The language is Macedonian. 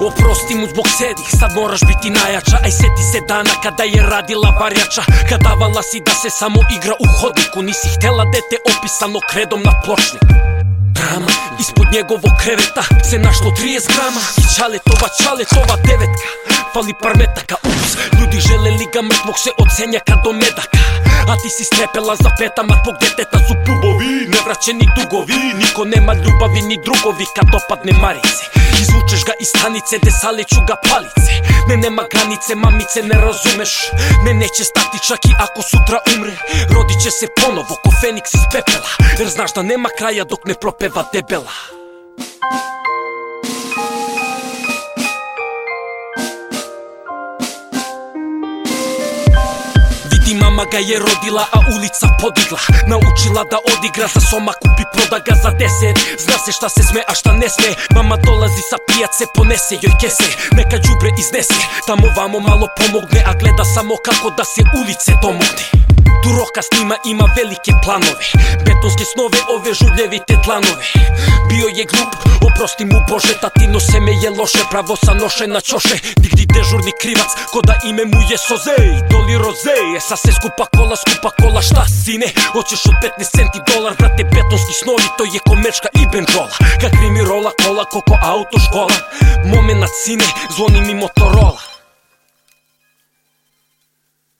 Oprosti mu zbog sedih, sad moraš biti najjača. Aj seti se dana kada je radila varjača. Kad davala si da se samo igra u hodniku. Nisi htjela dete opisano kredom na pločniku. Drama, ispod njegovog kreveta se našlo 30 grama. I čaletova, čaletova devetka. Fali par metaka, ups, ljudi žele li ga mrtvog se od senjaka do medaka A ti si strepela za petama tvog deteta su pubovi Nevraćeni dugovi, niko nema ljubavi ni drugovi kad opadne marice Изучеш га и станице, де га палице. Не нема границе, мамице, не разумеш. Не неće стати чак и ако сутра умре. Родиće се поново, ко феникс из пепела. Jer знаš da nema kraja dok ne propeva debela Ти мама га е родила, а улица подигла. Научила да одигра за сома, купи продага за 10 Зна се шта се сме, а шта не сме. Мама долази са пијат се понесе, јој кесе. Нека џубре изнесе, тамо вамо мало помогне А гледа само како да се улице домогне Турока снима има велики планове Бетонски снове ове жуљевите дланове Био е глуп, опрости му Боже да Татино семе е лоше, право са ноше на чоше. Дигди дежурни кривац, кода име му је Созеј Доли Розеј, е са се скупа кола, скупа кола Шта сине, очеш од 15 центи долар Брате, бетонски снови, тој е комечка и бенджола Какви ми рола, кола, коко ауто, школа Момент сине, звони ми моторола.